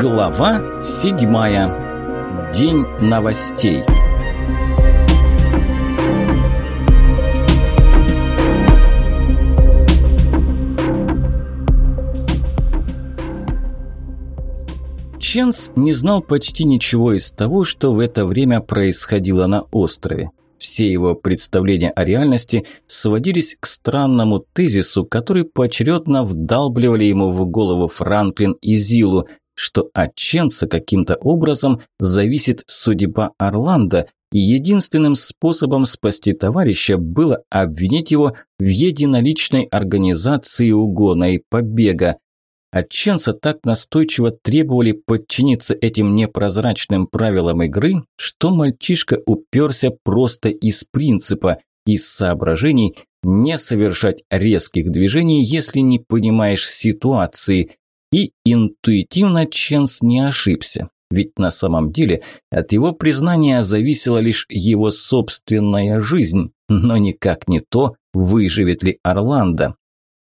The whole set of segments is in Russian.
Глава седьмая. День новостей. Ченс не знал почти ничего из того, что в это время происходило на острове. Все его представления о реальности сводились к странному тезису, который поочередно вдалбливали ему в голову Франклин и Зилу, что от Ченса каким-то образом зависит судьба Орландо, и единственным способом спасти товарища было обвинить его в единоличной организации угона и побега. От Ченса так настойчиво требовали подчиниться этим непрозрачным правилам игры, что мальчишка уперся просто из принципа, из соображений не совершать резких движений, если не понимаешь ситуации. И интуитивно Ченс не ошибся. Ведь на самом деле от его признания зависела лишь его собственная жизнь, но никак не то, выживет ли Орландо.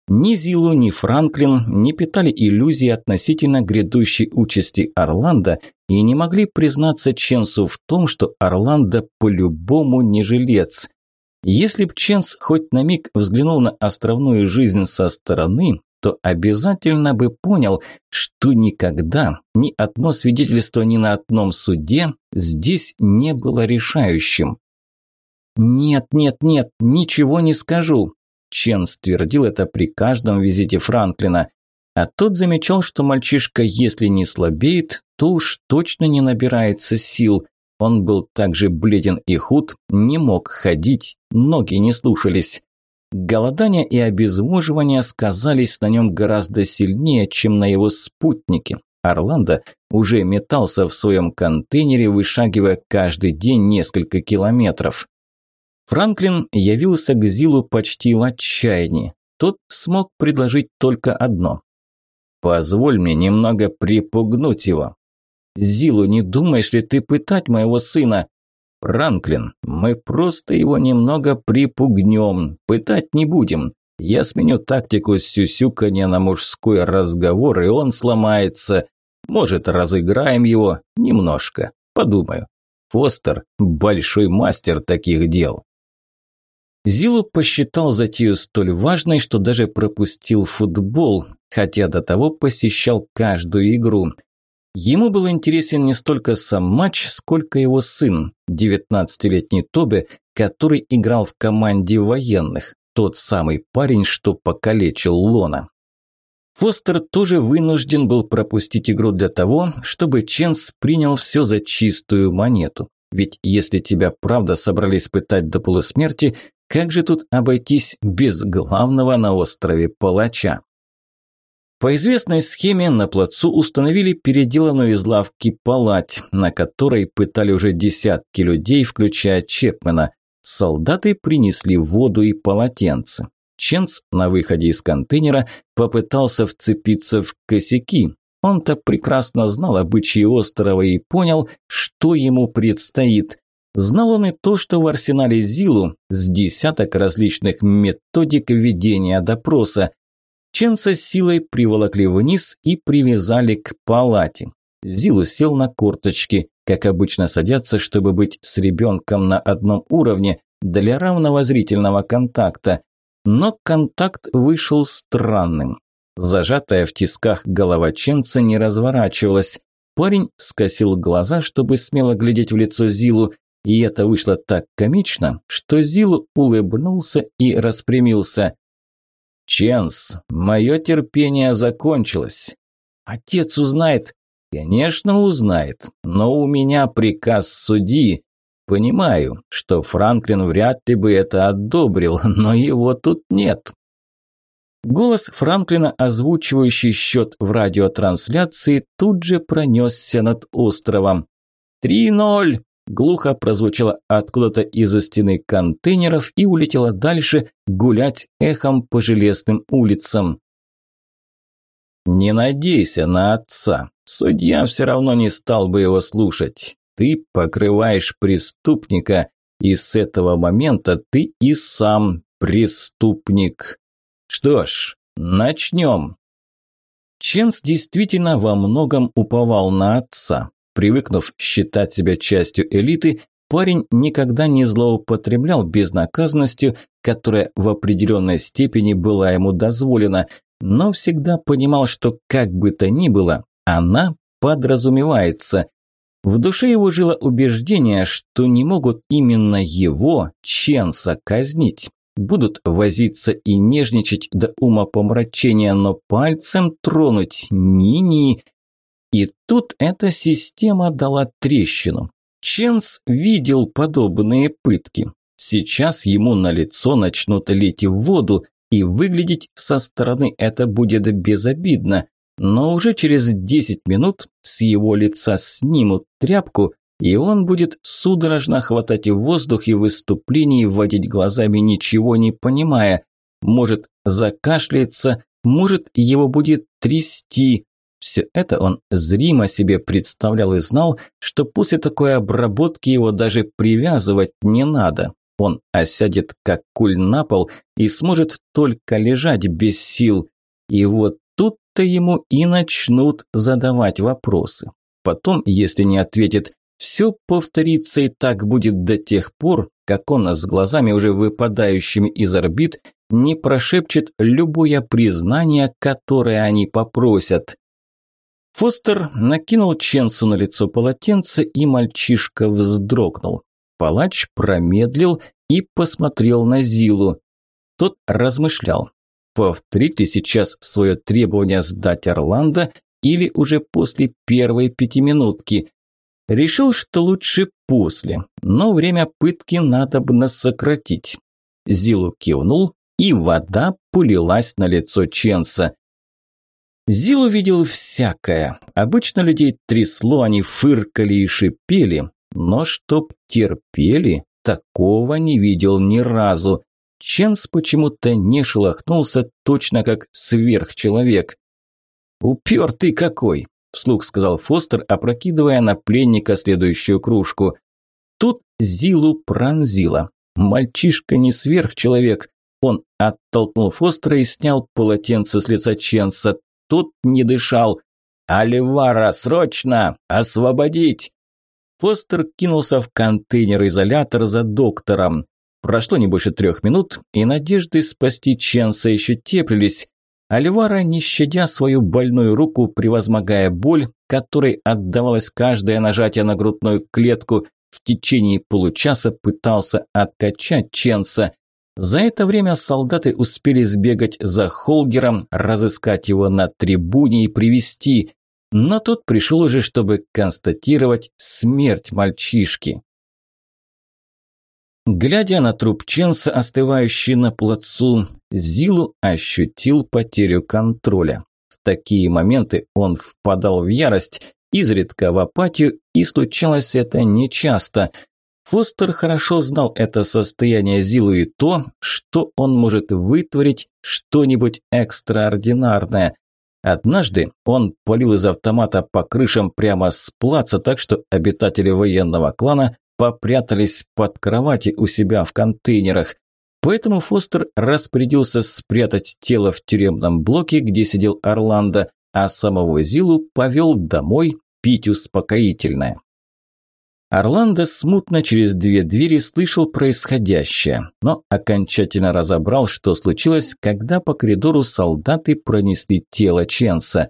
Ни Зилу, ни Франклин не питали иллюзий относительно грядущей участи Орландо и не могли признаться Ченсу в том, что Орландо по-любому не жилец. Если б Ченс хоть на миг взглянул на островную жизнь со стороны, то обязательно бы понял, что никогда ни одно свидетельство ни на одном суде здесь не было решающим. «Нет, нет, нет, ничего не скажу», Чен ствердил это при каждом визите Франклина. А тот замечал, что мальчишка, если не слабеет, то уж точно не набирается сил. Он был также бледен и худ, не мог ходить, ноги не слушались. Голодание и обезвоживание сказались на нем гораздо сильнее, чем на его спутнике. Орландо уже метался в своем контейнере, вышагивая каждый день несколько километров. Франклин явился к Зилу почти в отчаянии. Тот смог предложить только одно. «Позволь мне немного припугнуть его». «Зилу, не думаешь ли ты пытать моего сына?» «Франклин, мы просто его немного припугнем, пытать не будем. Я сменю тактику сюсюканья на мужской разговор, и он сломается. Может, разыграем его немножко, подумаю. Фостер – большой мастер таких дел». Зилу посчитал затею столь важной, что даже пропустил футбол, хотя до того посещал каждую игру. Ему был интересен не столько сам матч, сколько его сын, 19-летний Тобе, который играл в команде военных, тот самый парень, что покалечил Лона. Фостер тоже вынужден был пропустить игру для того, чтобы Ченс принял все за чистую монету. Ведь если тебя правда собрались пытать до полусмерти, как же тут обойтись без главного на острове палача? По известной схеме на плацу установили переделанную из лавки палать, на которой пытали уже десятки людей, включая Чепмена. Солдаты принесли воду и полотенце. Ченс на выходе из контейнера попытался вцепиться в косяки. Он-то прекрасно знал обычаи острова и понял, что ему предстоит. Знал он и то, что в арсенале Зилу с десяток различных методик ведения допроса. Ченса силой приволокли вниз и привязали к палате. Зилу сел на корточки, как обычно садятся, чтобы быть с ребенком на одном уровне для равного зрительного контакта. Но контакт вышел странным. Зажатая в тисках голова Ченца не разворачивалась. Парень скосил глаза, чтобы смело глядеть в лицо Зилу, и это вышло так комично, что Зил улыбнулся и распрямился. «Ченс, мое терпение закончилось. Отец узнает». «Конечно, узнает, но у меня приказ судьи. Понимаю, что Франклин вряд ли бы это одобрил, но его тут нет». Голос Франклина, озвучивающий счет в радиотрансляции, тут же пронесся над островом. «Три ноль! Глухо прозвучало откуда-то из-за стены контейнеров и улетело дальше гулять эхом по железным улицам. «Не надейся на отца. Судья все равно не стал бы его слушать. Ты покрываешь преступника, и с этого момента ты и сам преступник. Что ж, начнем». Ченс действительно во многом уповал на отца. Привыкнув считать себя частью элиты, парень никогда не злоупотреблял безнаказанностью, которая в определенной степени была ему дозволена, но всегда понимал, что как бы то ни было, она подразумевается. В душе его жило убеждение, что не могут именно его, Ченса, казнить. Будут возиться и нежничать до ума помрачения, но пальцем тронуть ни-ни. И тут эта система дала трещину. Ченс видел подобные пытки. Сейчас ему на лицо начнут лить воду, и выглядеть со стороны это будет безобидно. Но уже через 10 минут с его лица снимут тряпку, и он будет судорожно хватать воздух и в выступлении водить глазами, ничего не понимая. Может закашляется, может его будет трясти. Все это он зримо себе представлял и знал, что после такой обработки его даже привязывать не надо. Он осядет как куль на пол и сможет только лежать без сил. И вот тут-то ему и начнут задавать вопросы. Потом, если не ответит все повторится и так будет до тех пор, как он с глазами уже выпадающими из орбит не прошепчет любое признание, которое они попросят. Фостер накинул Ченсу на лицо полотенце, и мальчишка вздрогнул. Палач промедлил и посмотрел на Зилу. Тот размышлял. Повторить ли сейчас свое требование сдать Орландо или уже после первой пятиминутки? Решил, что лучше после, но время пытки надо бы сократить. Зилу кивнул, и вода полилась на лицо Ченса. Зилу видел всякое. Обычно людей трясло, они фыркали и шипели, но чтоб терпели, такого не видел ни разу. Ченс почему-то не шелохнулся, точно как сверхчеловек. «Упертый какой!» – вслух сказал Фостер, опрокидывая на пленника следующую кружку. Тут Зилу пронзило. Мальчишка не сверхчеловек. Он оттолкнул Фостера и снял полотенце с лица Ченса. Тот не дышал. «Оливара, срочно! Освободить!» Фостер кинулся в контейнер-изолятор за доктором. Прошло не больше трех минут, и надежды спасти Ченса еще теплились. Альвара, не щадя свою больную руку, превозмогая боль, которой отдавалось каждое нажатие на грудную клетку, в течение получаса пытался откачать Ченса. За это время солдаты успели сбегать за Холгером, разыскать его на трибуне и привести, но тот пришел уже, чтобы констатировать смерть мальчишки. Глядя на труп Ченса, остывающий на плацу, Зилу ощутил потерю контроля. В такие моменты он впадал в ярость, изредка в апатию, и случалось это нечасто. Фостер хорошо знал это состояние Зилу и то, что он может вытворить что-нибудь экстраординарное. Однажды он полил из автомата по крышам прямо с плаца, так что обитатели военного клана попрятались под кровати у себя в контейнерах. Поэтому Фостер распорядился спрятать тело в тюремном блоке, где сидел Орландо, а самого Зилу повел домой пить успокоительное. Орландо смутно через две двери слышал происходящее, но окончательно разобрал, что случилось, когда по коридору солдаты пронесли тело Ченса.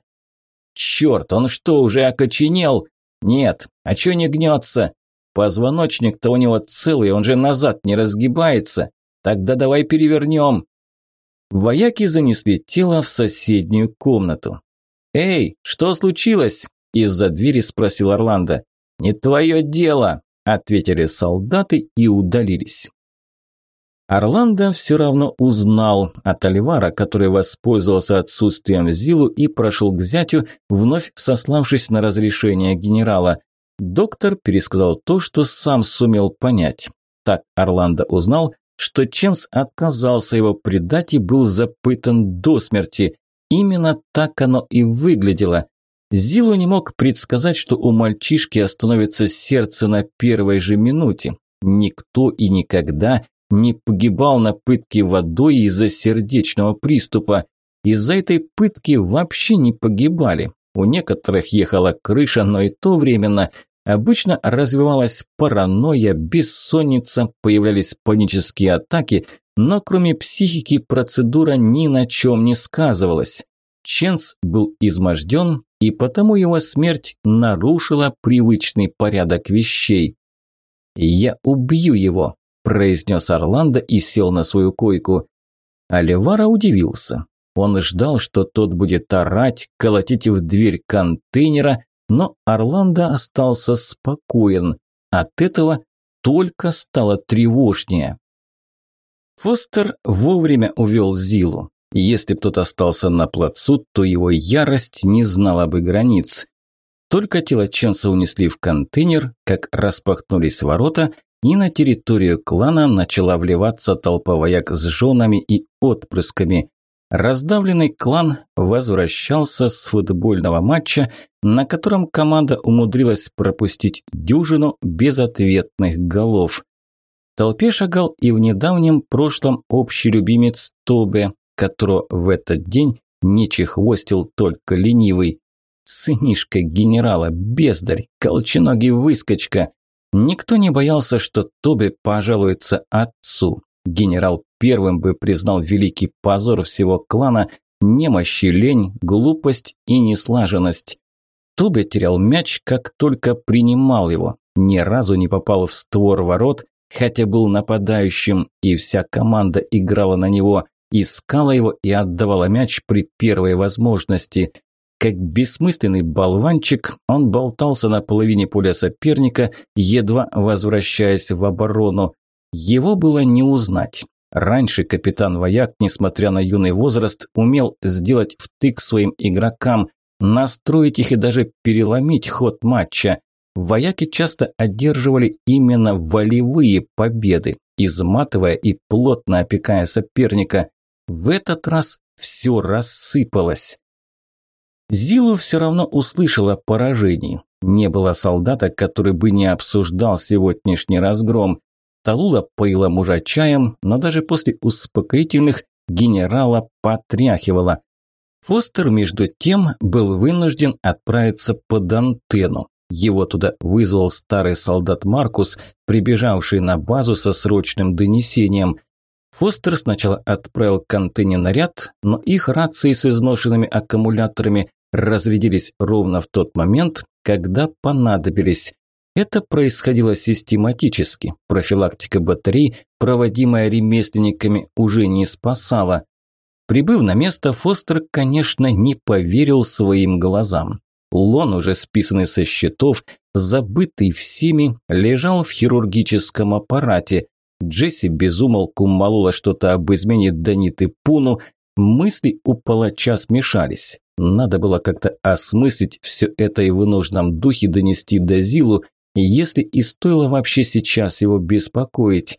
«Черт, он что, уже окоченел?» «Нет, а чё не гнется? Позвоночник-то у него целый, он же назад не разгибается. Тогда давай перевернем. Вояки занесли тело в соседнюю комнату. «Эй, что случилось?» – из-за двери спросил Орландо. «Не твое дело», – ответили солдаты и удалились. Орландо все равно узнал от Альвара, который воспользовался отсутствием Зилу и прошел к зятю, вновь сославшись на разрешение генерала. Доктор пересказал то, что сам сумел понять. Так Орландо узнал, что Ченс отказался его предать и был запытан до смерти. Именно так оно и выглядело. Зилу не мог предсказать, что у мальчишки остановится сердце на первой же минуте. Никто и никогда не погибал на пытке водой из-за сердечного приступа. из-за этой пытки вообще не погибали. У некоторых ехала крыша, но и то временно. Обычно развивалась паранойя, бессонница, появлялись панические атаки, но кроме психики процедура ни на чем не сказывалась. Ченс был изможден, и потому его смерть нарушила привычный порядок вещей. «Я убью его», – произнес Орландо и сел на свою койку. Оливара удивился. Он ждал, что тот будет орать, колотить в дверь контейнера, но Орландо остался спокоен. От этого только стало тревожнее. Фостер вовремя увел Зилу. Если б тот остался на плацу, то его ярость не знала бы границ. Только тело Ченса унесли в контейнер, как распахнулись ворота, и на территорию клана начала вливаться толпа вояк с женами и отпрысками. Раздавленный клан возвращался с футбольного матча, на котором команда умудрилась пропустить дюжину безответных голов. В толпе шагал и в недавнем прошлом общий любимец Тобе, которого в этот день не чехвостил только ленивый. Сынишка генерала, бездарь, колченогий выскочка. Никто не боялся, что Тобе пожалуется отцу. Генерал первым бы признал великий позор всего клана, немощи, лень, глупость и неслаженность. Тобе терял мяч, как только принимал его, ни разу не попал в створ ворот, хотя был нападающим, и вся команда играла на него, искала его и отдавала мяч при первой возможности. Как бессмысленный болванчик, он болтался на половине поля соперника, едва возвращаясь в оборону. Его было не узнать. Раньше капитан Вояк, несмотря на юный возраст, умел сделать втык своим игрокам, настроить их и даже переломить ход матча. Вояки часто одерживали именно волевые победы, изматывая и плотно опекая соперника. В этот раз все рассыпалось. Зилу все равно услышала о поражении. Не было солдата, который бы не обсуждал сегодняшний разгром. Талула поила мужа чаем, но даже после успокоительных генерала потряхивала. Фостер, между тем, был вынужден отправиться под антенну. Его туда вызвал старый солдат Маркус, прибежавший на базу со срочным донесением. Фостер сначала отправил к наряд, но их рации с изношенными аккумуляторами разрядились ровно в тот момент, когда понадобились. Это происходило систематически. Профилактика батарей, проводимая ремесленниками, уже не спасала. Прибыв на место, Фостер, конечно, не поверил своим глазам. Лон, уже списанный со счетов, забытый всеми, лежал в хирургическом аппарате. Джесси безумолку молола что-то об измене Даниты Пуну. Мысли у палача смешались. Надо было как-то осмыслить все это и в нужном духе донести до Зилу, если и стоило вообще сейчас его беспокоить.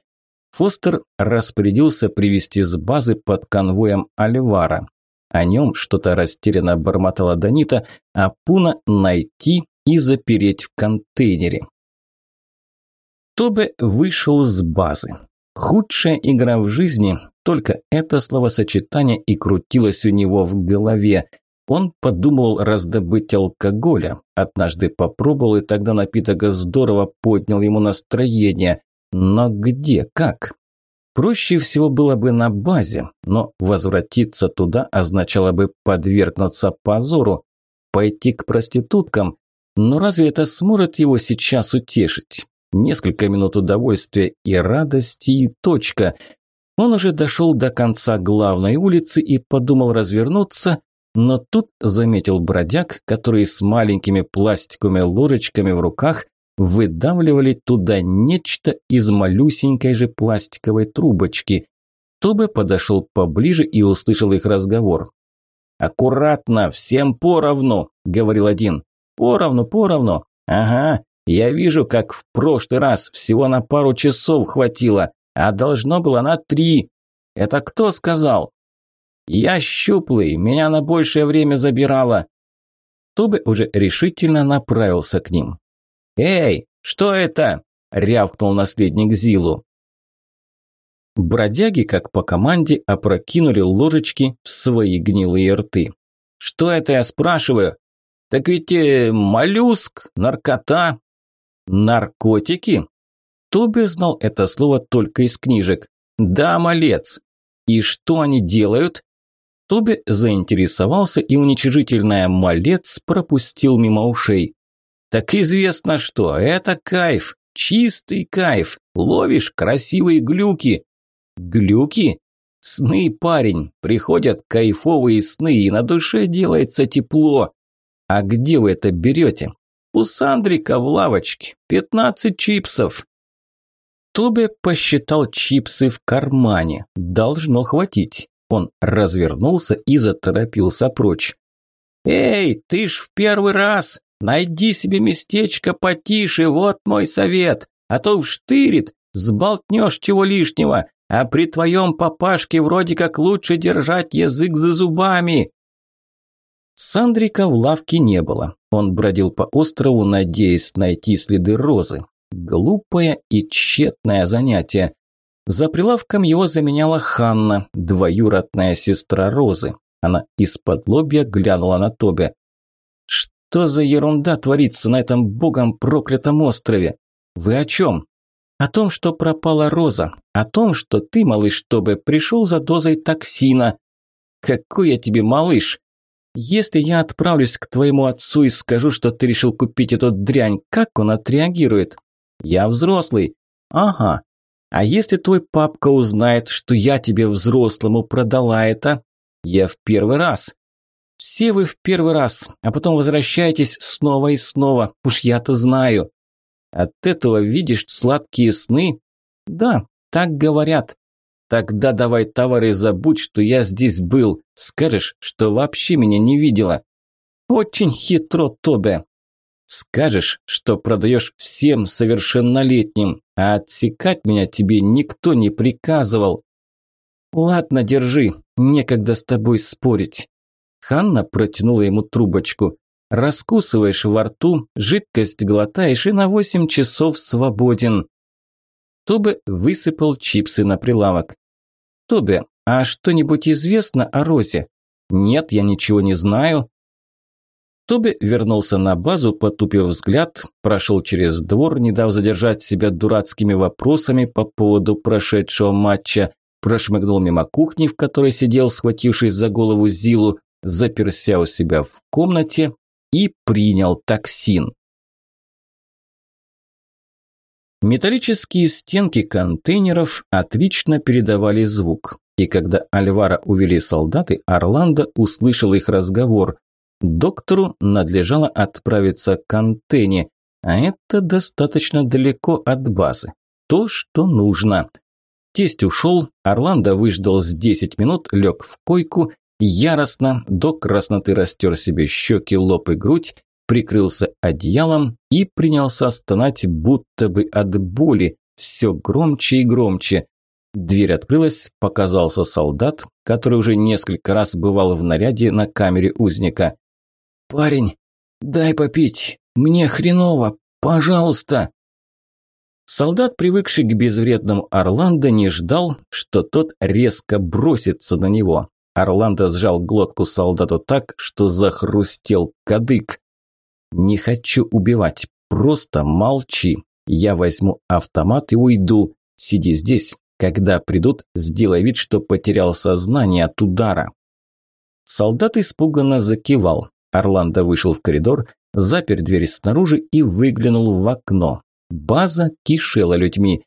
Фостер распорядился привести с базы под конвоем Альвара. О нем что-то растерянно бормотала Данита, а Пуна найти и запереть в контейнере. Тобе вышел с базы. Худшая игра в жизни, только это словосочетание и крутилось у него в голове. Он подумал раздобыть алкоголя. Однажды попробовал, и тогда напиток здорово поднял ему настроение. Но где, как? Проще всего было бы на базе, но возвратиться туда означало бы подвергнуться позору, пойти к проституткам. Но разве это сможет его сейчас утешить? Несколько минут удовольствия и радости и точка. Он уже дошел до конца главной улицы и подумал развернуться, но тут заметил бродяг, которые с маленькими пластиковыми ложечками в руках выдавливали туда нечто из малюсенькой же пластиковой трубочки. Тобе подошел поближе и услышал их разговор. «Аккуратно, всем поровну», – говорил один. «Поровну, поровну. Ага, я вижу, как в прошлый раз всего на пару часов хватило, а должно было на три. Это кто сказал?» «Я щуплый, меня на большее время забирало». Тобе уже решительно направился к ним. «Эй, что это?» – рявкнул наследник Зилу. Бродяги, как по команде, опрокинули ложечки в свои гнилые рты. «Что это я спрашиваю?» «Так ведь э, моллюск, наркота». «Наркотики?» Тоби знал это слово только из книжек. «Да, малец». «И что они делают?» Тоби заинтересовался, и уничижительная «малец» пропустил мимо ушей. «Так известно что, это кайф, чистый кайф, ловишь красивые глюки». «Глюки?» «Сны, парень, приходят кайфовые сны, и на душе делается тепло». «А где вы это берете?» «У Сандрика в лавочке, пятнадцать чипсов». Тобе посчитал чипсы в кармане. Должно хватить. Он развернулся и заторопился прочь. «Эй, ты ж в первый раз! Найди себе местечко потише, вот мой совет, а то вштырит, сболтнешь чего лишнего, а при твоем папашке вроде как лучше держать язык за зубами». Сандрика в лавке не было. Он бродил по острову, надеясь найти следы розы. Глупое и тщетное занятие. За прилавком его заменяла Ханна, двоюродная сестра Розы. Она из-под лобья глянула на Тобе. «Что за ерунда творится на этом богом проклятом острове? Вы о чем?» «О том, что пропала Роза. О том, что ты, малыш Тобе, пришел за дозой токсина». «Какой я тебе малыш? Если я отправлюсь к твоему отцу и скажу, что ты решил купить эту дрянь, как он отреагирует?» «Я взрослый». «Ага, а если твой папка узнает, что я тебе взрослому продала это? Я в первый раз. Все вы в первый раз, а потом возвращаетесь снова и снова. Уж я-то знаю. От этого видишь сладкие сны? Да, так говорят. Тогда давай, товары, забудь, что я здесь был. Скажешь, что вообще меня не видела. Очень хитро, Тобе. Скажешь, что продаешь всем совершеннолетним, а отсекать меня тебе никто не приказывал. Ладно, держи, некогда с тобой спорить. Ханна протянула ему трубочку. Раскусываешь во рту, жидкость глотаешь и на восемь часов свободен. Тобе высыпал чипсы на прилавок. Тобе, а что-нибудь известно о Розе? Нет, я ничего не знаю. Тоби вернулся на базу, потупив взгляд, прошел через двор, не дав задержать себя дурацкими вопросами по поводу прошедшего матча, прошмыгнул мимо кухни, в которой сидел, схватившись за голову Зилу, заперся у себя в комнате и принял токсин. Металлические стенки контейнеров отлично передавали звук, и когда Альвара увели солдаты, Орландо услышал их разговор. Доктору надлежало отправиться к антенне, а это достаточно далеко от базы. То, что нужно. Тесть ушел, Орландо выждал с 10 минут, лег в койку, яростно, до красноты растер себе щеки, лоб и грудь, прикрылся одеялом и принялся стонать, будто бы от боли, все громче и громче. Дверь открылась, показался солдат, который уже несколько раз бывал в наряде на камере узника. «Парень, дай попить, мне хреново, пожалуйста!» Солдат, привыкший к безвредному Орландо, не ждал, что тот резко бросится на него. Орландо сжал глотку солдату так, что захрустел кадык. «Не хочу убивать, просто молчи. Я возьму автомат и уйду. Сиди здесь. Когда придут, сделай вид, что потерял сознание от удара». Солдат испуганно закивал. Орландо вышел в коридор, запер дверь снаружи и выглянул в окно. База кишела людьми.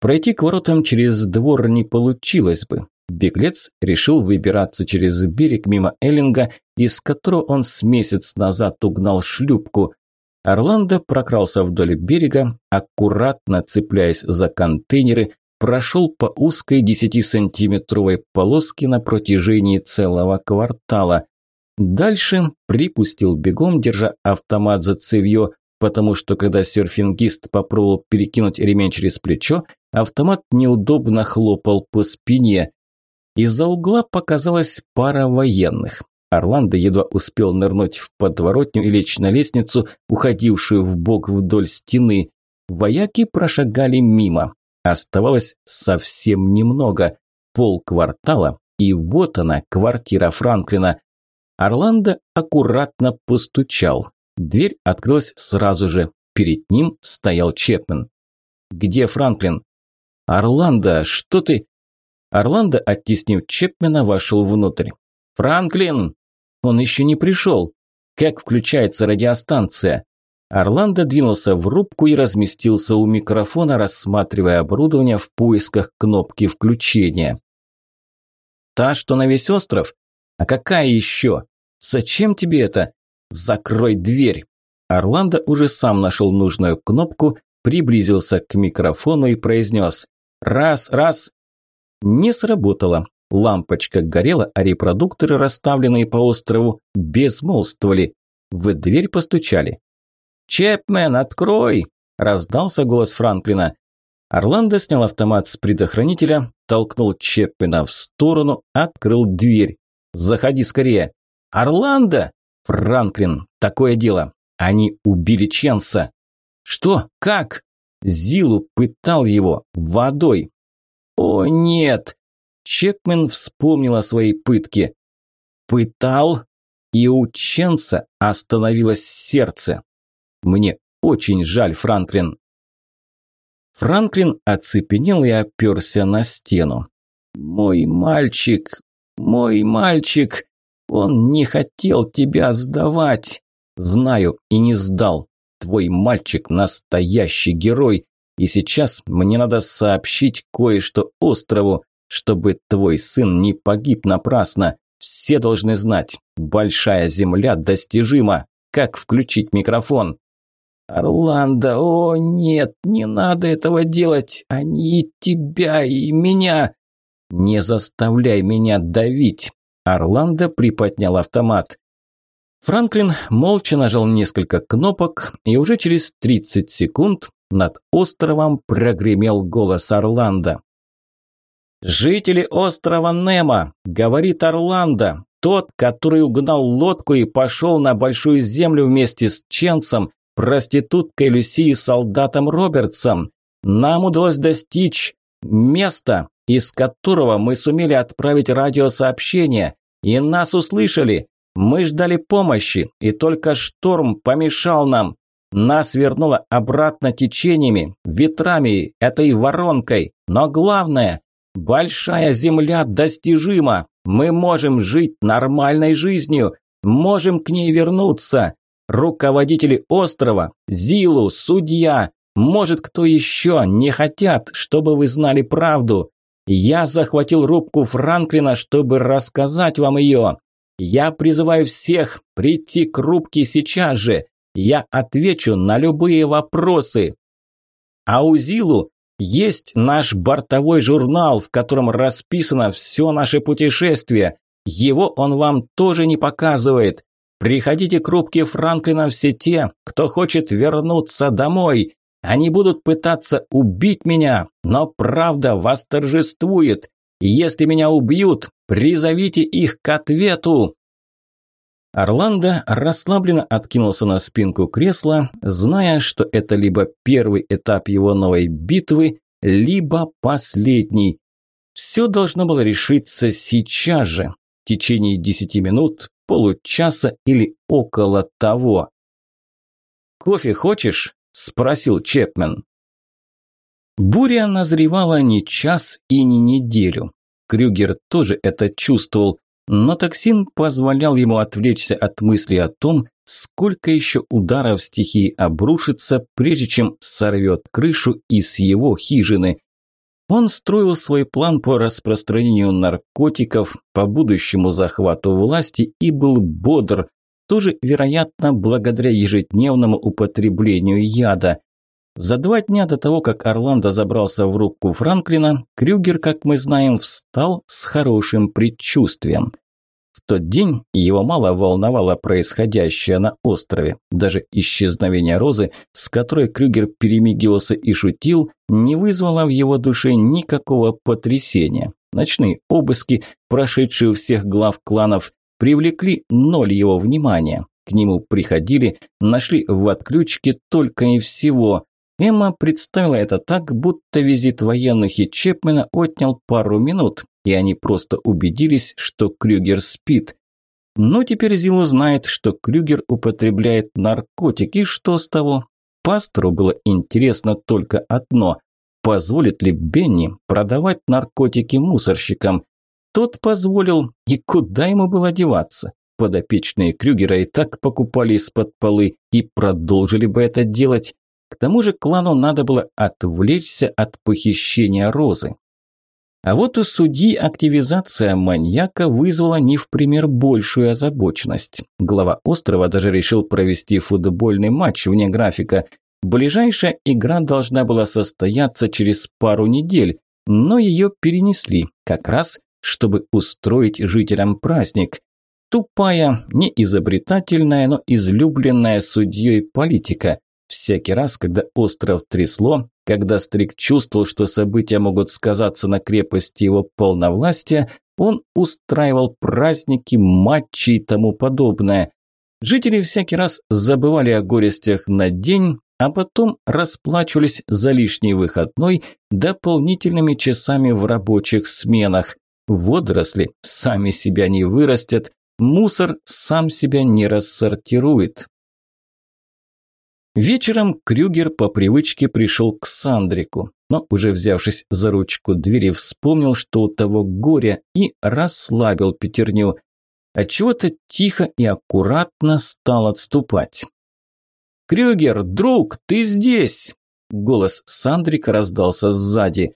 Пройти к воротам через двор не получилось бы. Беглец решил выбираться через берег мимо Эллинга, из которого он с месяц назад угнал шлюпку. Орландо прокрался вдоль берега, аккуратно цепляясь за контейнеры, прошел по узкой 10-сантиметровой полоске на протяжении целого квартала. Дальше припустил бегом, держа автомат за цевьё, потому что когда серфингист попробовал перекинуть ремень через плечо, автомат неудобно хлопал по спине. Из-за угла показалась пара военных. Орландо едва успел нырнуть в подворотню и лечь на лестницу, уходившую в бок вдоль стены. Вояки прошагали мимо. Оставалось совсем немного, полквартала, и вот она, квартира Франклина. Орландо аккуратно постучал. Дверь открылась сразу же. Перед ним стоял Чепмен. «Где Франклин?» «Орландо, что ты...» Орландо, оттеснив Чепмена, вошел внутрь. «Франклин!» «Он еще не пришел. Как включается радиостанция?» Орландо двинулся в рубку и разместился у микрофона, рассматривая оборудование в поисках кнопки включения. «Та, что на весь остров? А какая еще? Зачем тебе это? Закрой дверь!» Орландо уже сам нашел нужную кнопку, приблизился к микрофону и произнес «Раз, раз!» Не сработало. Лампочка горела, а репродукторы, расставленные по острову, безмолвствовали. В дверь постучали. «Чепмен, открой!» – раздался голос Франклина. Орландо снял автомат с предохранителя, толкнул Чепмена в сторону, открыл дверь. «Заходи скорее!» «Орландо!» «Франклин, такое дело. Они убили Ченса!» «Что? Как?» Зилу пытал его водой. «О, нет!» Чекмен вспомнил о своей пытке. «Пытал?» И у Ченса остановилось сердце. Мне очень жаль, Франклин». Франклин оцепенел и оперся на стену. «Мой мальчик, мой мальчик, он не хотел тебя сдавать. Знаю и не сдал. Твой мальчик настоящий герой, и сейчас мне надо сообщить кое-что острову, чтобы твой сын не погиб напрасно. Все должны знать, большая земля достижима. Как включить микрофон?» «Орландо, о нет, не надо этого делать, они и тебя, и меня!» «Не заставляй меня давить!» Орландо приподнял автомат. Франклин молча нажал несколько кнопок, и уже через 30 секунд над островом прогремел голос Орландо. «Жители острова Немо!» – говорит Орландо. Тот, который угнал лодку и пошел на Большую Землю вместе с Ченсом, проституткой Люси и солдатом Робертсом. Нам удалось достичь места, из которого мы сумели отправить радиосообщение, и нас услышали. Мы ждали помощи, и только шторм помешал нам. Нас вернуло обратно течениями, ветрами, этой воронкой. Но главное, большая земля достижима. Мы можем жить нормальной жизнью, можем к ней вернуться руководители острова, Зилу, судья, может кто еще, не хотят, чтобы вы знали правду. Я захватил рубку Франклина, чтобы рассказать вам ее. Я призываю всех прийти к рубке сейчас же. Я отвечу на любые вопросы. А у Зилу есть наш бортовой журнал, в котором расписано все наше путешествие. Его он вам тоже не показывает. Приходите к рубке Франклина все те, кто хочет вернуться домой. Они будут пытаться убить меня, но правда восторжествует. Если меня убьют, призовите их к ответу. Орландо расслабленно откинулся на спинку кресла, зная, что это либо первый этап его новой битвы, либо последний. Все должно было решиться сейчас же. В течение десяти минут получаса или около того. «Кофе хочешь?» – спросил Чепмен. Буря назревала не час и не неделю. Крюгер тоже это чувствовал, но токсин позволял ему отвлечься от мысли о том, сколько еще ударов стихии обрушится, прежде чем сорвет крышу из его хижины. Он строил свой план по распространению наркотиков, по будущему захвату власти и был бодр, тоже, вероятно, благодаря ежедневному употреблению яда. За два дня до того, как Орландо забрался в руку Франклина, Крюгер, как мы знаем, встал с хорошим предчувствием. Тот день его мало волновало происходящее на острове. Даже исчезновение Розы, с которой Крюгер перемигивался и шутил, не вызвало в его душе никакого потрясения. Ночные обыски, прошедшие у всех глав кланов, привлекли ноль его внимания. К нему приходили, нашли в отключке только и всего. Эмма представила это так, будто визит военных и Чепмена отнял пару минут, и они просто убедились, что Крюгер спит. Но теперь Зилу знает, что Крюгер употребляет наркотики, что с того? Пастору было интересно только одно – позволит ли Бенни продавать наркотики мусорщикам. Тот позволил, и куда ему было деваться? Подопечные Крюгера и так покупали из-под полы и продолжили бы это делать. К тому же клану надо было отвлечься от похищения Розы. А вот у судьи активизация маньяка вызвала не в пример большую озабоченность. Глава острова даже решил провести футбольный матч вне графика. Ближайшая игра должна была состояться через пару недель, но ее перенесли, как раз, чтобы устроить жителям праздник. Тупая, неизобретательная, но излюбленная судьей политика. Всякий раз, когда остров трясло, когда Стрик чувствовал, что события могут сказаться на крепости его полновластия, он устраивал праздники, матчи и тому подобное. Жители всякий раз забывали о горестях на день, а потом расплачивались за лишний выходной дополнительными часами в рабочих сменах. Водоросли сами себя не вырастят, мусор сам себя не рассортирует. Вечером Крюгер по привычке пришел к Сандрику, но уже взявшись за ручку двери, вспомнил, что у того горе, и расслабил пятерню. Отчего-то тихо и аккуратно стал отступать. «Крюгер, друг, ты здесь!» Голос Сандрика раздался сзади.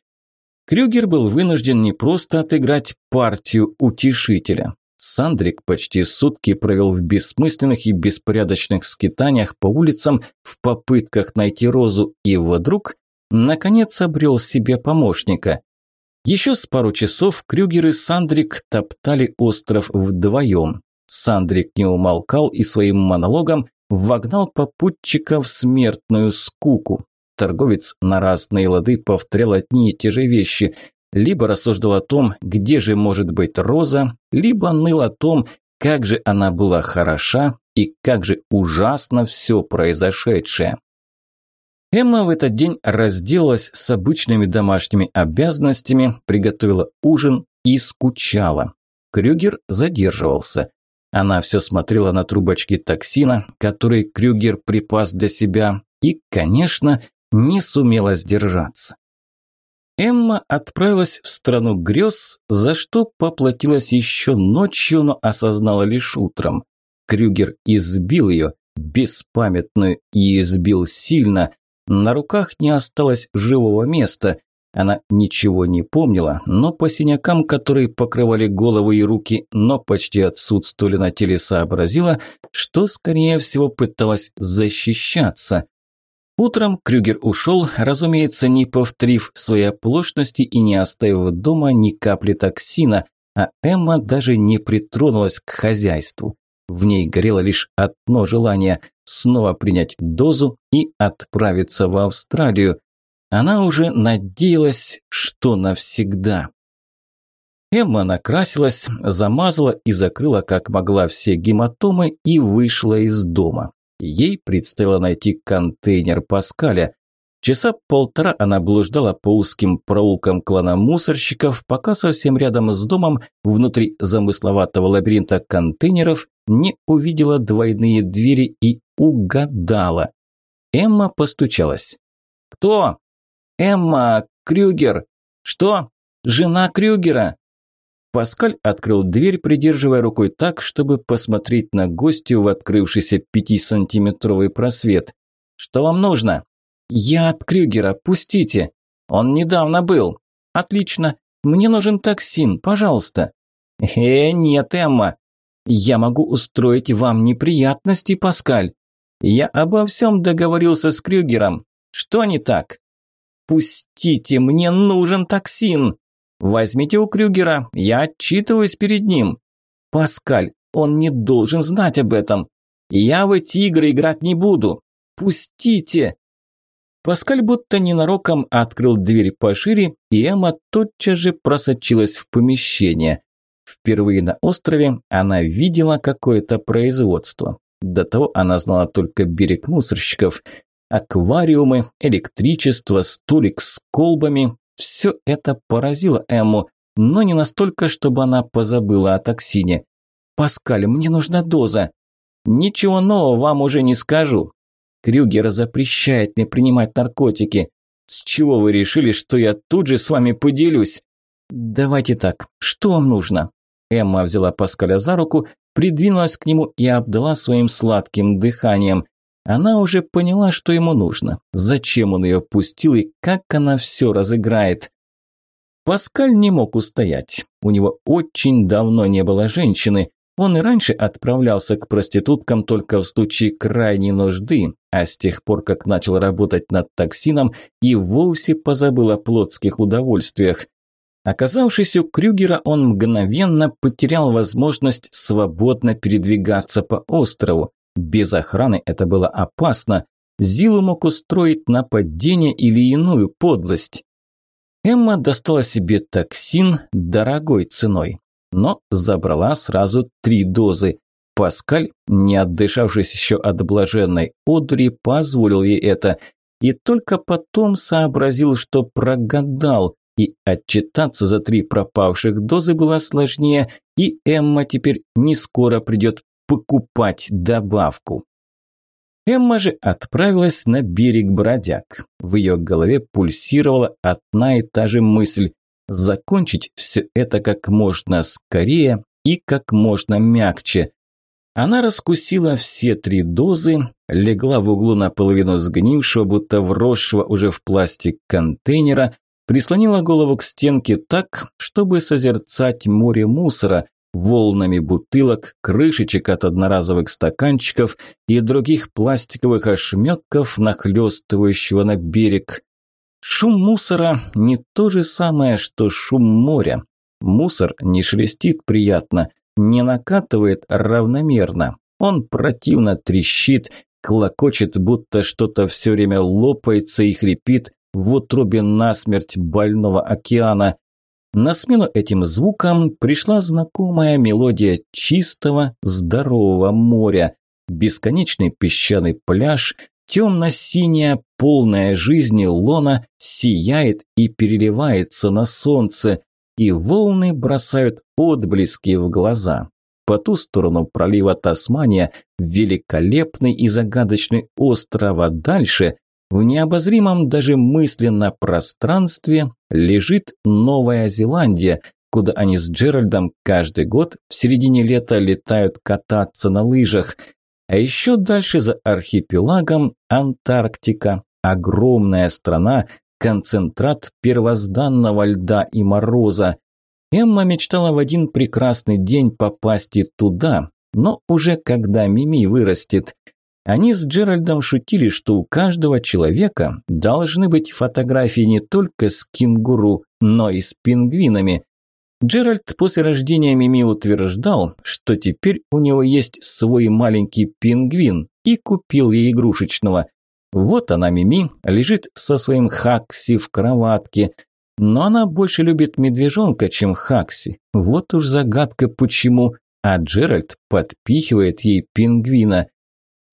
Крюгер был вынужден не просто отыграть партию утешителя. Сандрик почти сутки провел в бессмысленных и беспорядочных скитаниях по улицам в попытках найти Розу, и вдруг, наконец, обрел себе помощника. Еще с пару часов Крюгер и Сандрик топтали остров вдвоем. Сандрик не умолкал и своим монологом вогнал попутчика в смертную скуку. Торговец на разные лады повторял одни и те же вещи – либо рассуждал о том, где же может быть Роза, либо ныл о том, как же она была хороша и как же ужасно все произошедшее. Эмма в этот день разделалась с обычными домашними обязанностями, приготовила ужин и скучала. Крюгер задерживался. Она все смотрела на трубочки токсина, которые Крюгер припас для себя, и, конечно, не сумела сдержаться. Эмма отправилась в страну грез, за что поплатилась еще ночью, но осознала лишь утром. Крюгер избил ее, беспамятную, и избил сильно. На руках не осталось живого места. Она ничего не помнила, но по синякам, которые покрывали голову и руки, но почти отсутствовали на теле, сообразила, что, скорее всего, пыталась защищаться. Утром Крюгер ушел, разумеется, не повторив своей оплошности и не оставив дома ни капли токсина, а Эмма даже не притронулась к хозяйству. В ней горело лишь одно желание – снова принять дозу и отправиться в Австралию. Она уже надеялась, что навсегда. Эмма накрасилась, замазала и закрыла как могла все гематомы и вышла из дома. Ей предстояло найти контейнер Паскаля. Часа полтора она блуждала по узким проулкам клана мусорщиков, пока совсем рядом с домом, внутри замысловатого лабиринта контейнеров, не увидела двойные двери и угадала. Эмма постучалась. «Кто?» «Эмма, Крюгер». «Что? Жена Крюгера?» Паскаль открыл дверь, придерживая рукой так, чтобы посмотреть на гостью в открывшийся пятисантиметровый просвет. «Что вам нужно?» «Я от Крюгера, пустите!» «Он недавно был». «Отлично. Мне нужен токсин, пожалуйста». «Э, нет, Эмма. Я могу устроить вам неприятности, Паскаль. Я обо всем договорился с Крюгером. Что не так?» «Пустите, мне нужен токсин!» Возьмите у Крюгера, я отчитываюсь перед ним. Паскаль, он не должен знать об этом. Я в эти игры играть не буду. Пустите. Паскаль будто ненароком открыл дверь пошире, и Эмма тотчас же просочилась в помещение. Впервые на острове она видела какое-то производство. До того она знала только берег мусорщиков. аквариумы, электричество, столик с колбами – все это поразило Эмму, но не настолько, чтобы она позабыла о токсине. «Паскаль, мне нужна доза». «Ничего нового вам уже не скажу. Крюгер запрещает мне принимать наркотики. С чего вы решили, что я тут же с вами поделюсь?» «Давайте так, что вам нужно?» Эмма взяла Паскаля за руку, придвинулась к нему и обдала своим сладким дыханием. Она уже поняла, что ему нужно, зачем он ее пустил и как она все разыграет. Паскаль не мог устоять. У него очень давно не было женщины. Он и раньше отправлялся к проституткам только в случае крайней нужды, а с тех пор, как начал работать над токсином, и вовсе позабыл о плотских удовольствиях. Оказавшись у Крюгера, он мгновенно потерял возможность свободно передвигаться по острову. Без охраны это было опасно. Зилу мог устроить нападение или иную подлость. Эмма достала себе токсин дорогой ценой, но забрала сразу три дозы. Паскаль, не отдышавшись еще от блаженной одури, позволил ей это, и только потом сообразил, что прогадал, и отчитаться за три пропавших дозы было сложнее, и Эмма теперь не скоро придет покупать добавку. Эмма же отправилась на берег бродяг. В ее голове пульсировала одна и та же мысль – закончить все это как можно скорее и как можно мягче. Она раскусила все три дозы, легла в углу наполовину сгнившего, будто вросшего уже в пластик контейнера, прислонила голову к стенке так, чтобы созерцать море мусора, волнами бутылок, крышечек от одноразовых стаканчиков и других пластиковых ошметков, нахлестывающего на берег. Шум мусора не то же самое, что шум моря. Мусор не шелестит приятно, не накатывает равномерно. Он противно трещит, клокочет, будто что-то все время лопается и хрипит в утробе насмерть больного океана. На смену этим звукам пришла знакомая мелодия чистого, здорового моря. Бесконечный песчаный пляж, темно-синяя, полная жизни лона сияет и переливается на солнце, и волны бросают отблески в глаза. По ту сторону пролива Тасмания великолепный и загадочный остров, а дальше в необозримом даже мысленно пространстве лежит Новая Зеландия, куда они с Джеральдом каждый год в середине лета летают кататься на лыжах. А еще дальше за архипелагом Антарктика, огромная страна, концентрат первозданного льда и мороза. Эмма мечтала в один прекрасный день попасть и туда, но уже когда Мими вырастет. Они с Джеральдом шутили, что у каждого человека должны быть фотографии не только с кенгуру, но и с пингвинами. Джеральд после рождения Мими утверждал, что теперь у него есть свой маленький пингвин и купил ей игрушечного. Вот она, Мими, лежит со своим Хакси в кроватке, но она больше любит медвежонка, чем Хакси. Вот уж загадка почему. А Джеральд подпихивает ей пингвина.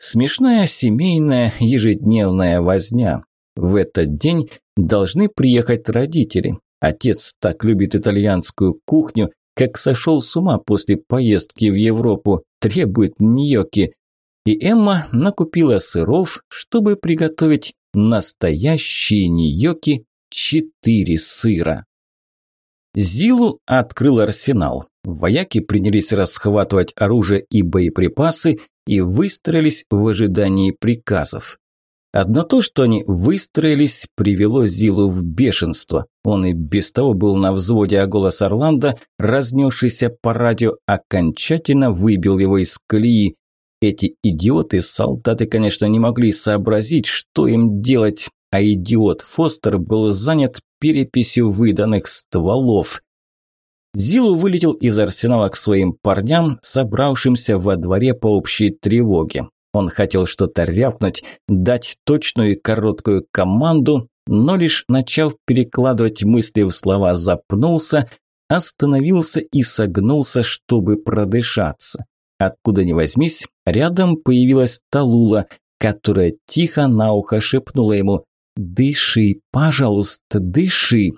Смешная семейная ежедневная возня. В этот день должны приехать родители. Отец так любит итальянскую кухню, как сошел с ума после поездки в Европу, требует ньокки. И Эмма накупила сыров, чтобы приготовить настоящие ньокки четыре сыра. Зилу открыл арсенал. Вояки принялись расхватывать оружие и боеприпасы и выстроились в ожидании приказов. Одно то, что они выстроились, привело Зилу в бешенство. Он и без того был на взводе, а голос Орландо, разнесшийся по радио, окончательно выбил его из колеи. Эти идиоты-солдаты, конечно, не могли сообразить, что им делать, а идиот Фостер был занят переписью выданных стволов. Зилу вылетел из арсенала к своим парням, собравшимся во дворе по общей тревоге. Он хотел что-то рявкнуть, дать точную и короткую команду, но лишь начав перекладывать мысли в слова, запнулся, остановился и согнулся, чтобы продышаться. Откуда ни возьмись, рядом появилась Талула, которая тихо на ухо шепнула ему «Дыши, пожалуйста, дыши».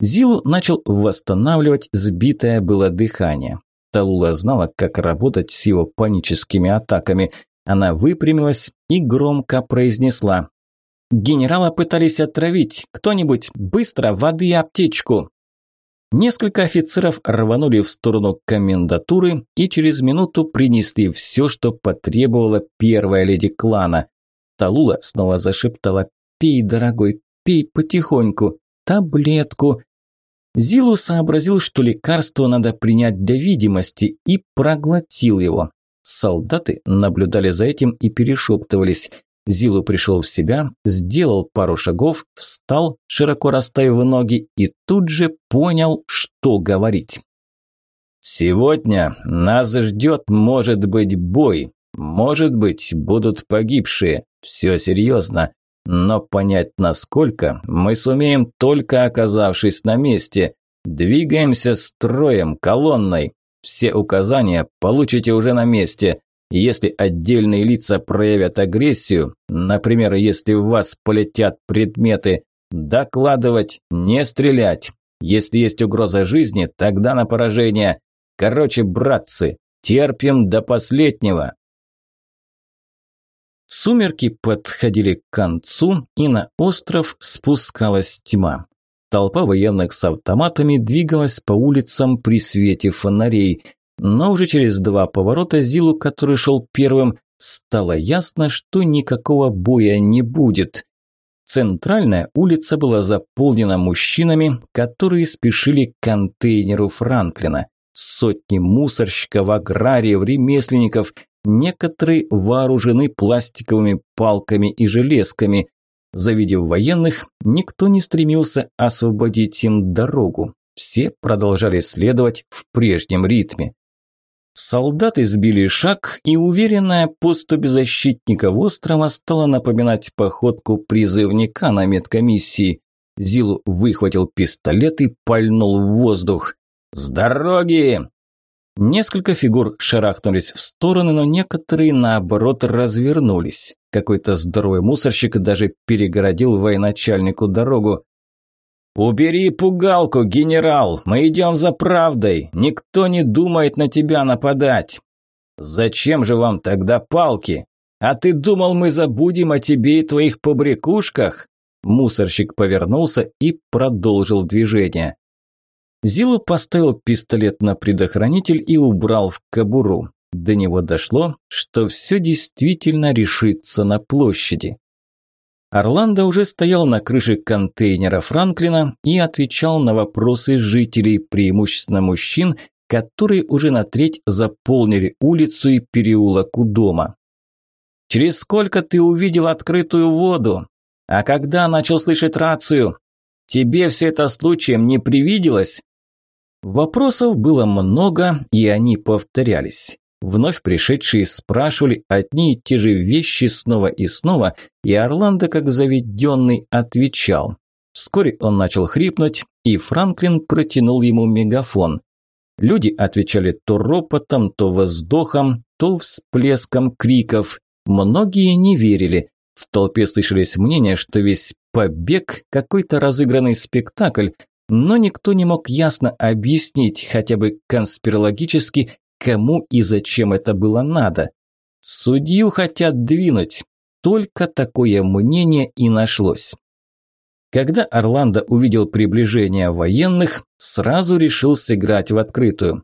Зилу начал восстанавливать сбитое было дыхание. Талула знала, как работать с его паническими атаками. Она выпрямилась и громко произнесла. «Генерала пытались отравить. Кто-нибудь, быстро, воды и аптечку!» Несколько офицеров рванули в сторону комендатуры и через минуту принесли все, что потребовала первая леди клана. Талула снова зашептала «Пей, дорогой, пей потихоньку, таблетку». Зилу сообразил, что лекарство надо принять для видимости, и проглотил его. Солдаты наблюдали за этим и перешептывались. Зилу пришел в себя, сделал пару шагов, встал, широко расставив ноги, и тут же понял, что говорить. «Сегодня нас ждет, может быть, бой. Может быть, будут погибшие. Все серьезно. Но понять, насколько, мы сумеем, только оказавшись на месте. Двигаемся строем, колонной. Все указания получите уже на месте. Если отдельные лица проявят агрессию, например, если в вас полетят предметы, докладывать, не стрелять. Если есть угроза жизни, тогда на поражение. Короче, братцы, терпим до последнего. Сумерки подходили к концу, и на остров спускалась тьма. Толпа военных с автоматами двигалась по улицам при свете фонарей. Но уже через два поворота Зилу, который шел первым, стало ясно, что никакого боя не будет. Центральная улица была заполнена мужчинами, которые спешили к контейнеру Франклина. Сотни мусорщиков, аграриев, ремесленников, некоторые вооружены пластиковыми палками и железками. Завидев военных, никто не стремился освободить им дорогу. Все продолжали следовать в прежнем ритме. Солдаты сбили шаг, и уверенная поступь защитников острова стала напоминать походку призывника на медкомиссии. Зилу выхватил пистолет и пальнул в воздух. «С дороги!» Несколько фигур шарахнулись в стороны, но некоторые, наоборот, развернулись. Какой-то здоровый мусорщик даже перегородил военачальнику дорогу. «Убери пугалку, генерал! Мы идем за правдой! Никто не думает на тебя нападать!» «Зачем же вам тогда палки? А ты думал, мы забудем о тебе и твоих побрякушках?» Мусорщик повернулся и продолжил движение. Зилу поставил пистолет на предохранитель и убрал в кобуру. До него дошло, что все действительно решится на площади. Орландо уже стоял на крыше контейнера Франклина и отвечал на вопросы жителей, преимущественно мужчин, которые уже на треть заполнили улицу и переулок у дома. «Через сколько ты увидел открытую воду? А когда начал слышать рацию? Тебе все это случаем не привиделось?» Вопросов было много, и они повторялись. Вновь пришедшие спрашивали одни и те же вещи снова и снова, и Орландо, как заведенный, отвечал. Вскоре он начал хрипнуть, и Франклин протянул ему мегафон. Люди отвечали то ропотом, то воздохом, то всплеском криков. Многие не верили. В толпе слышались мнения, что весь побег – какой-то разыгранный спектакль, но никто не мог ясно объяснить, хотя бы конспирологически, кому и зачем это было надо. Судью хотят двинуть. Только такое мнение и нашлось. Когда Орландо увидел приближение военных, сразу решил сыграть в открытую.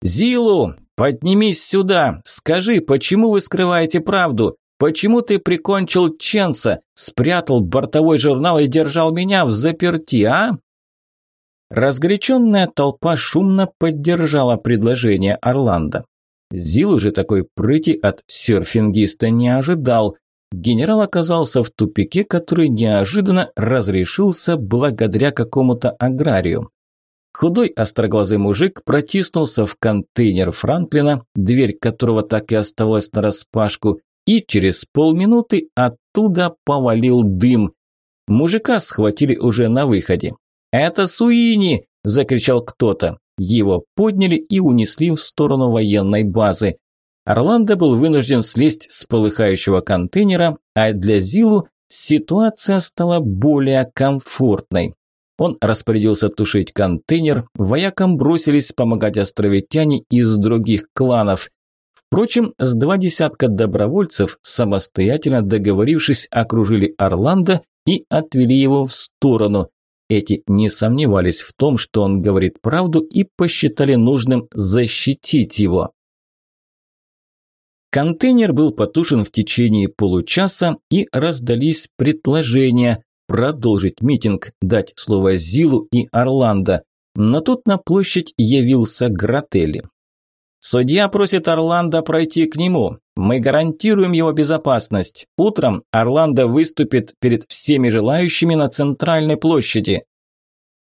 «Зилу, поднимись сюда! Скажи, почему вы скрываете правду? Почему ты прикончил Ченса, спрятал бортовой журнал и держал меня в заперти, а?» Разгоряченная толпа шумно поддержала предложение Орландо. Зил уже такой прыти от серфингиста не ожидал. Генерал оказался в тупике, который неожиданно разрешился благодаря какому-то аграрию. Худой остроглазый мужик протиснулся в контейнер Франклина, дверь которого так и оставалась нараспашку, и через полминуты оттуда повалил дым. Мужика схватили уже на выходе. «Это Суини!» – закричал кто-то. Его подняли и унесли в сторону военной базы. Орландо был вынужден слезть с полыхающего контейнера, а для Зилу ситуация стала более комфортной. Он распорядился тушить контейнер, воякам бросились помогать островитяне из других кланов. Впрочем, с два десятка добровольцев, самостоятельно договорившись, окружили Орландо и отвели его в сторону. Эти не сомневались в том, что он говорит правду и посчитали нужным защитить его. Контейнер был потушен в течение получаса и раздались предложения продолжить митинг, дать слово Зилу и Орландо. Но тут на площадь явился Гротели. Судья просит Орландо пройти к нему. Мы гарантируем его безопасность. Утром Орландо выступит перед всеми желающими на центральной площади.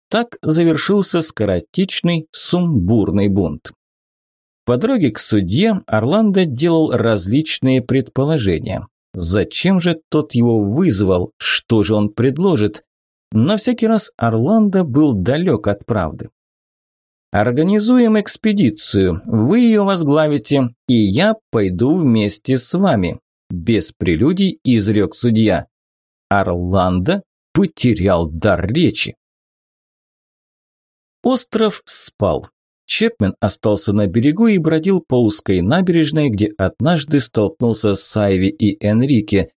Так завершился скоротечный сумбурный бунт. По дороге к судье Орландо делал различные предположения. Зачем же тот его вызвал? Что же он предложит? Но всякий раз Орландо был далек от правды. Организуем экспедицию, вы ее возглавите, и я пойду вместе с вами. Без прелюдий изрек судья. Орландо потерял дар речи. Остров спал. Чепмен остался на берегу и бродил по узкой набережной, где однажды столкнулся с Сайви и Энрике.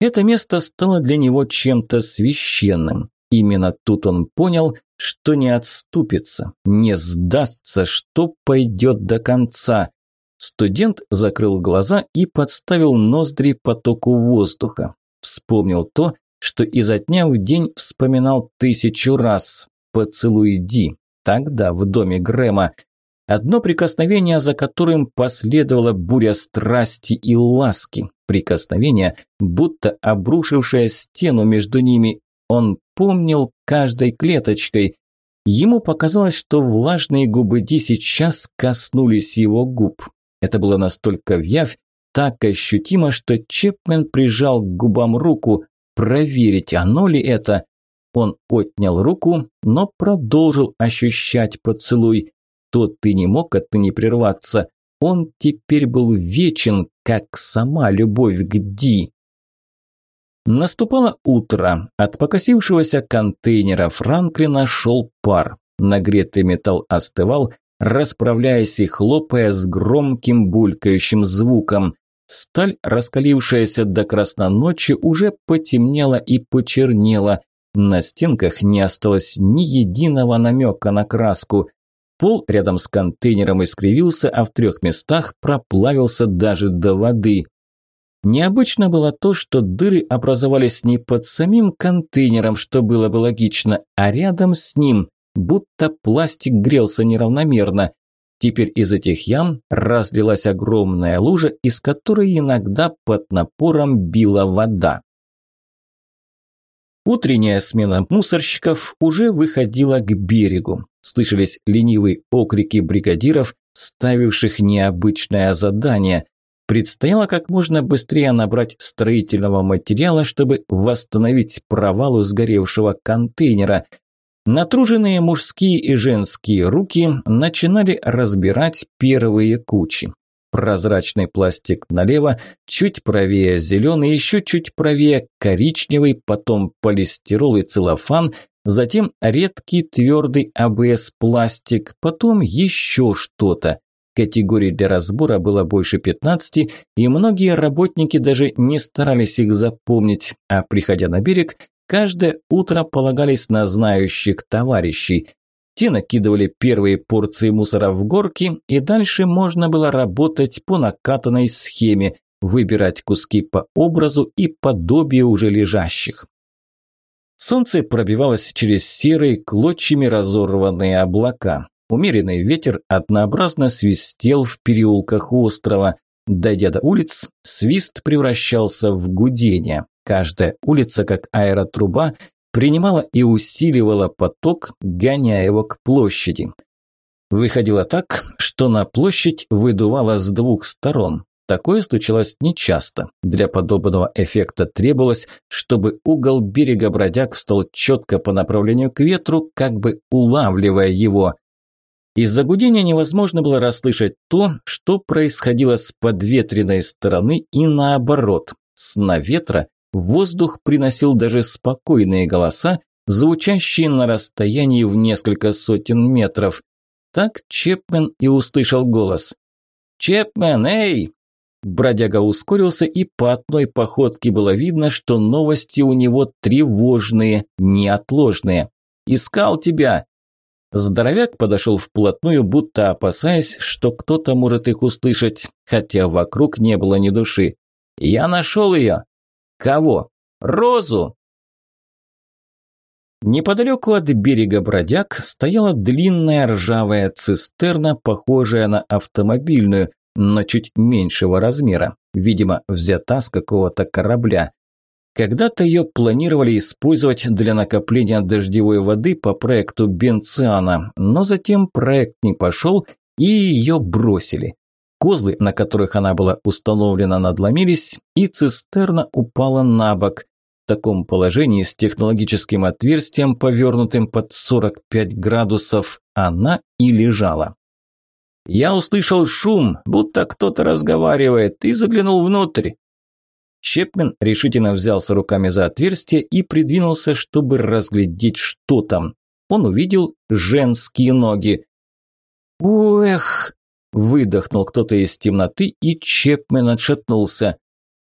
Это место стало для него чем-то священным. Именно тут он понял, что не отступится, не сдастся, что пойдет до конца. Студент закрыл глаза и подставил ноздри потоку воздуха. Вспомнил то, что изо дня в день вспоминал тысячу раз. «Поцелуй Ди», тогда в доме Грэма. Одно прикосновение, за которым последовала буря страсти и ласки. Прикосновение, будто обрушившее стену между ними, он помнил каждой клеточкой. Ему показалось, что влажные губы Ди сейчас коснулись его губ. Это было настолько вявь, так ощутимо, что Чепмен прижал к губам руку. Проверить, оно ли это? Он отнял руку, но продолжил ощущать поцелуй. Тот ты не мог отныне прерваться. Он теперь был вечен, как сама любовь к Ди. Наступало утро. От покосившегося контейнера Франклина шел пар. Нагретый металл остывал, расправляясь и хлопая с громким булькающим звуком. Сталь, раскалившаяся до красноночи, уже потемнела и почернела. На стенках не осталось ни единого намека на краску. Пол рядом с контейнером искривился, а в трех местах проплавился даже до воды. Необычно было то, что дыры образовались не под самим контейнером, что было бы логично, а рядом с ним, будто пластик грелся неравномерно. Теперь из этих ям разлилась огромная лужа, из которой иногда под напором била вода. Утренняя смена мусорщиков уже выходила к берегу. Слышались ленивые окрики бригадиров, ставивших необычное задание. Предстояло как можно быстрее набрать строительного материала, чтобы восстановить провал сгоревшего контейнера. Натруженные мужские и женские руки начинали разбирать первые кучи. Прозрачный пластик налево, чуть правее зеленый, еще чуть правее коричневый, потом полистирол и целлофан, затем редкий твердый АБС-пластик, потом еще что-то. Категорий для разбора было больше 15, и многие работники даже не старались их запомнить, а приходя на берег, каждое утро полагались на знающих товарищей. Те накидывали первые порции мусора в горки, и дальше можно было работать по накатанной схеме, выбирать куски по образу и подобию уже лежащих. Солнце пробивалось через серые клочьями разорванные облака. Умеренный ветер однообразно свистел в переулках острова. Дойдя до улиц, свист превращался в гудение. Каждая улица, как аэротруба, принимала и усиливала поток, гоняя его к площади. Выходило так, что на площадь выдувало с двух сторон. Такое случалось нечасто. Для подобного эффекта требовалось, чтобы угол берега бродяг встал четко по направлению к ветру, как бы улавливая его. Из-за гудения невозможно было расслышать то, что происходило с подветренной стороны и наоборот. С наветра воздух приносил даже спокойные голоса, звучащие на расстоянии в несколько сотен метров. Так Чепмен и услышал голос. «Чепмен, эй!» Бродяга ускорился, и по одной походке было видно, что новости у него тревожные, неотложные. «Искал тебя!» Здоровяк подошел вплотную, будто опасаясь, что кто-то может их услышать, хотя вокруг не было ни души. «Я нашел ее!» «Кого?» «Розу!» Неподалеку от берега бродяг стояла длинная ржавая цистерна, похожая на автомобильную, но чуть меньшего размера, видимо, взята с какого-то корабля. Когда-то ее планировали использовать для накопления дождевой воды по проекту Бенциана, но затем проект не пошел и ее бросили. Козлы, на которых она была установлена, надломились, и цистерна упала на бок. В таком положении с технологическим отверстием, повернутым под 45 градусов, она и лежала. Я услышал шум, будто кто-то разговаривает, и заглянул внутрь. Чепмен решительно взялся руками за отверстие и придвинулся, чтобы разглядеть, что там. Он увидел женские ноги. «Уэх!» – выдохнул кто-то из темноты, и Чепмен отшатнулся.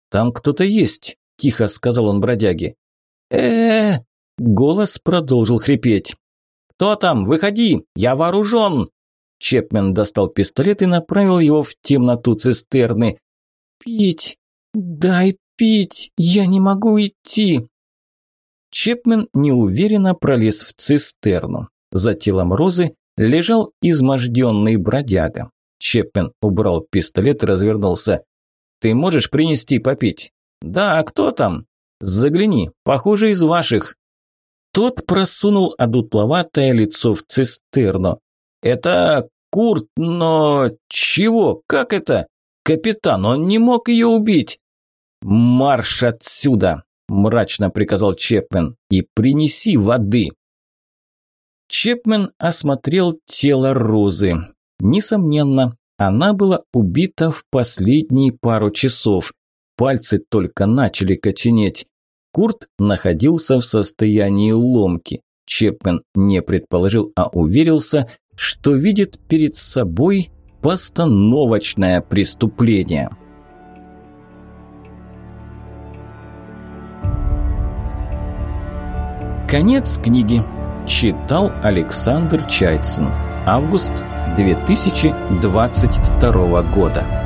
«Там кто-то есть», – тихо сказал он бродяге. э Голос продолжил хрипеть. «Кто там? Выходи! Я вооружен!» Чепмен достал пистолет и направил его в темноту цистерны. «Пить! Дай пить! Я не могу идти!» Чепмен неуверенно пролез в цистерну. За телом Розы лежал изможденный бродяга. Чепмен убрал пистолет и развернулся. «Ты можешь принести попить?» «Да, а кто там?» «Загляни, похоже, из ваших». Тот просунул одутловатое лицо в цистерну. «Это Курт, но чего? Как это? Капитан, он не мог ее убить!» «Марш отсюда!» – мрачно приказал Чепмен. «И принеси воды!» Чепмен осмотрел тело Розы. Несомненно, она была убита в последние пару часов. Пальцы только начали коченеть. Курт находился в состоянии ломки. Чепмен не предположил, а уверился, что видит перед собой постановочное преступление. Конец книги. Читал Александр Чайцин. Август 2022 года.